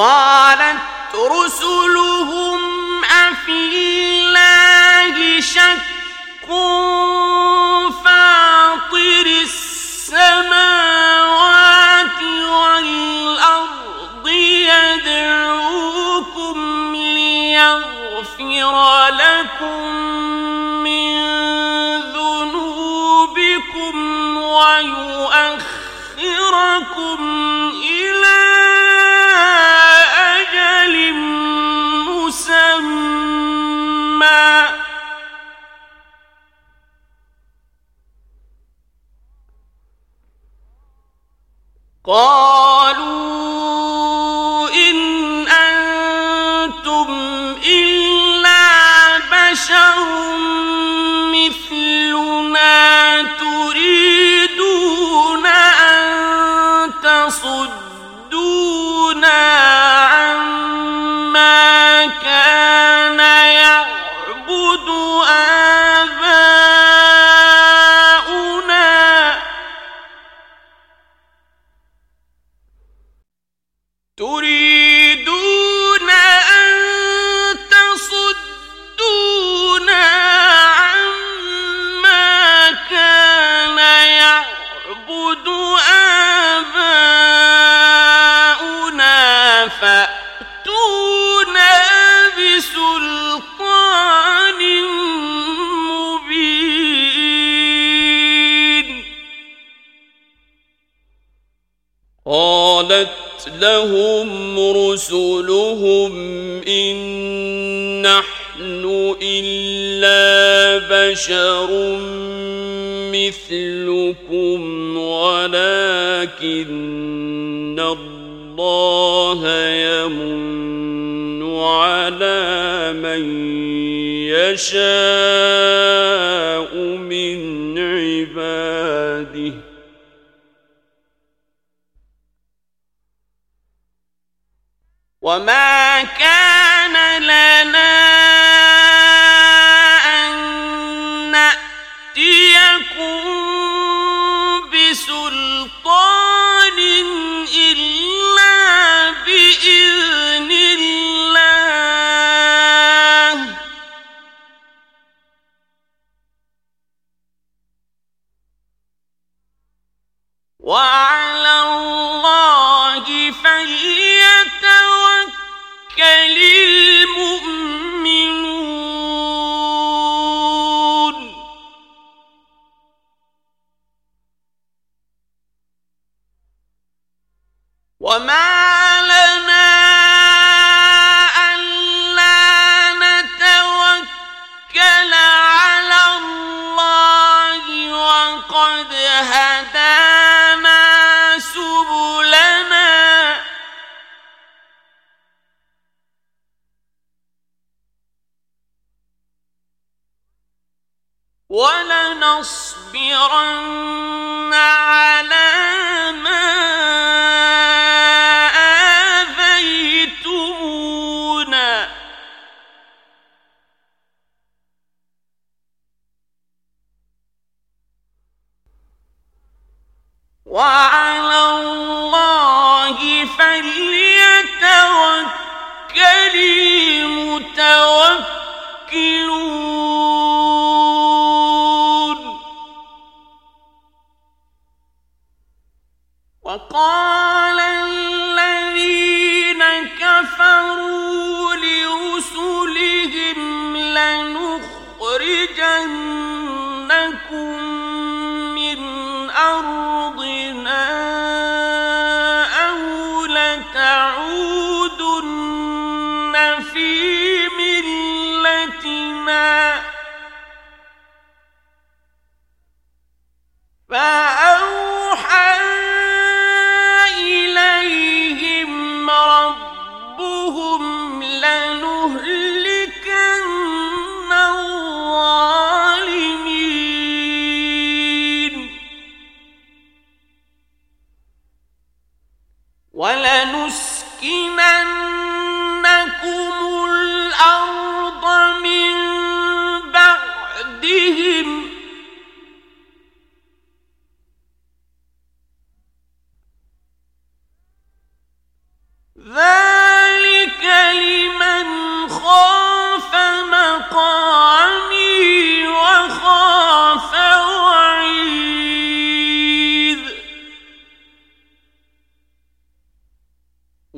قالت رسلهم أفي الله شك فاطر السماوات والأرض يدعوكم ليغفر لكم يصدون بشر مثلكم ولكن الله يمن على من يشاء من عباده. وما كان وَلَنَصْبِرَنَّ عَلَى مَا آذَيْتُمُونَا. وَعَلَى اللَّهِ فَلْيَتَوَكَّلِ الْمُتَوَكِّلُونَ. وَلَنُسْكِنَنَّ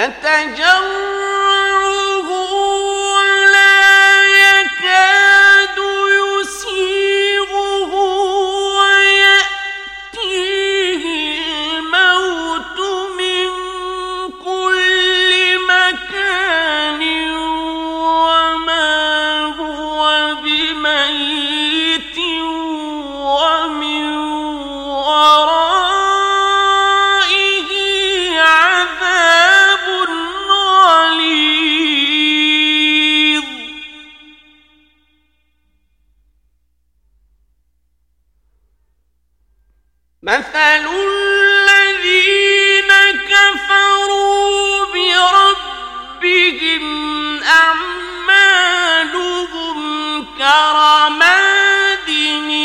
يتجرعه مثل الذين كفروا بربهم أعمالهم كرماد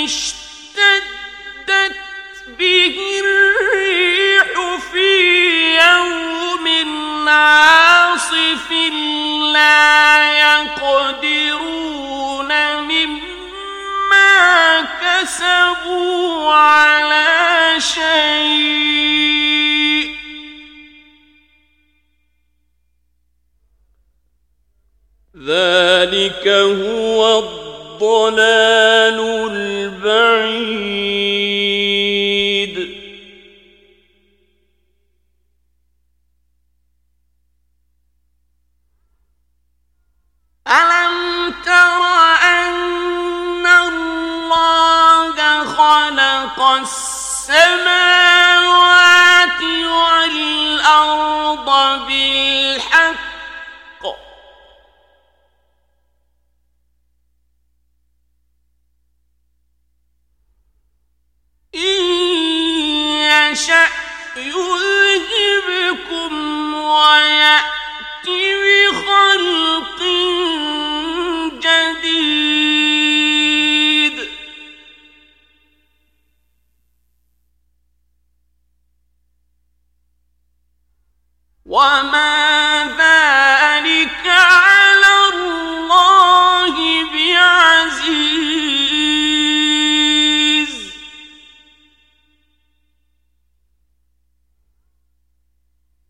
اشتدت به الريح في يوم عاصف لا يقدر اكتسبوا على شيء. ذلك هو الضلال البعيد. السماوات والأرض بالحق. إن يشأ يذهبكم ويأتي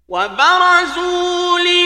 وبرزوا لي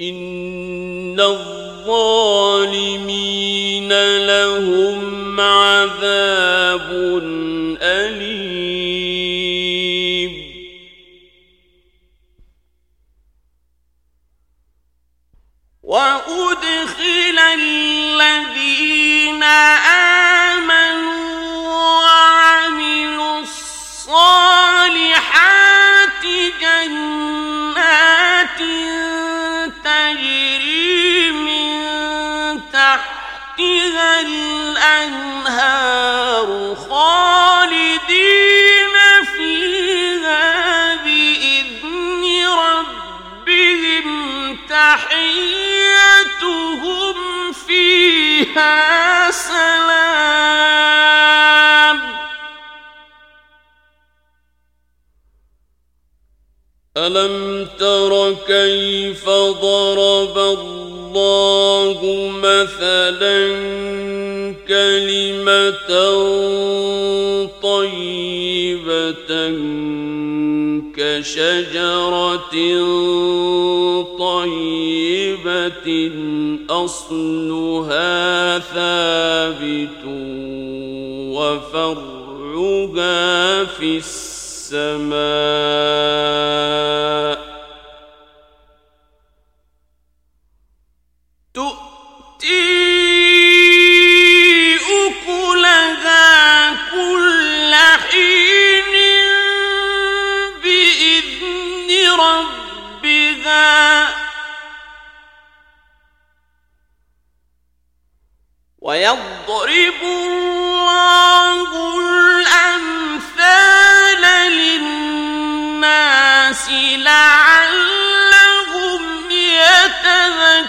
ان الظالمين لهم عذاب أليم وأدخل الذين سلام ألم تر كيف ضرب الله مثلا كلمة طيبة كشجرة طيبة أصلها ثابت وفرعها في السماء ربها. ويضرب الله الأمثال للناس لعلهم يتذكرون.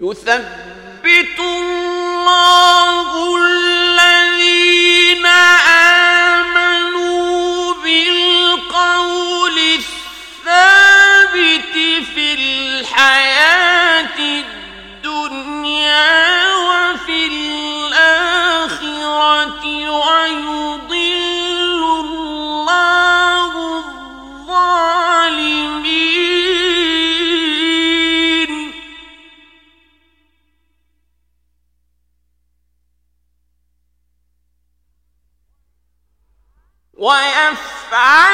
يثبت الله ويفعل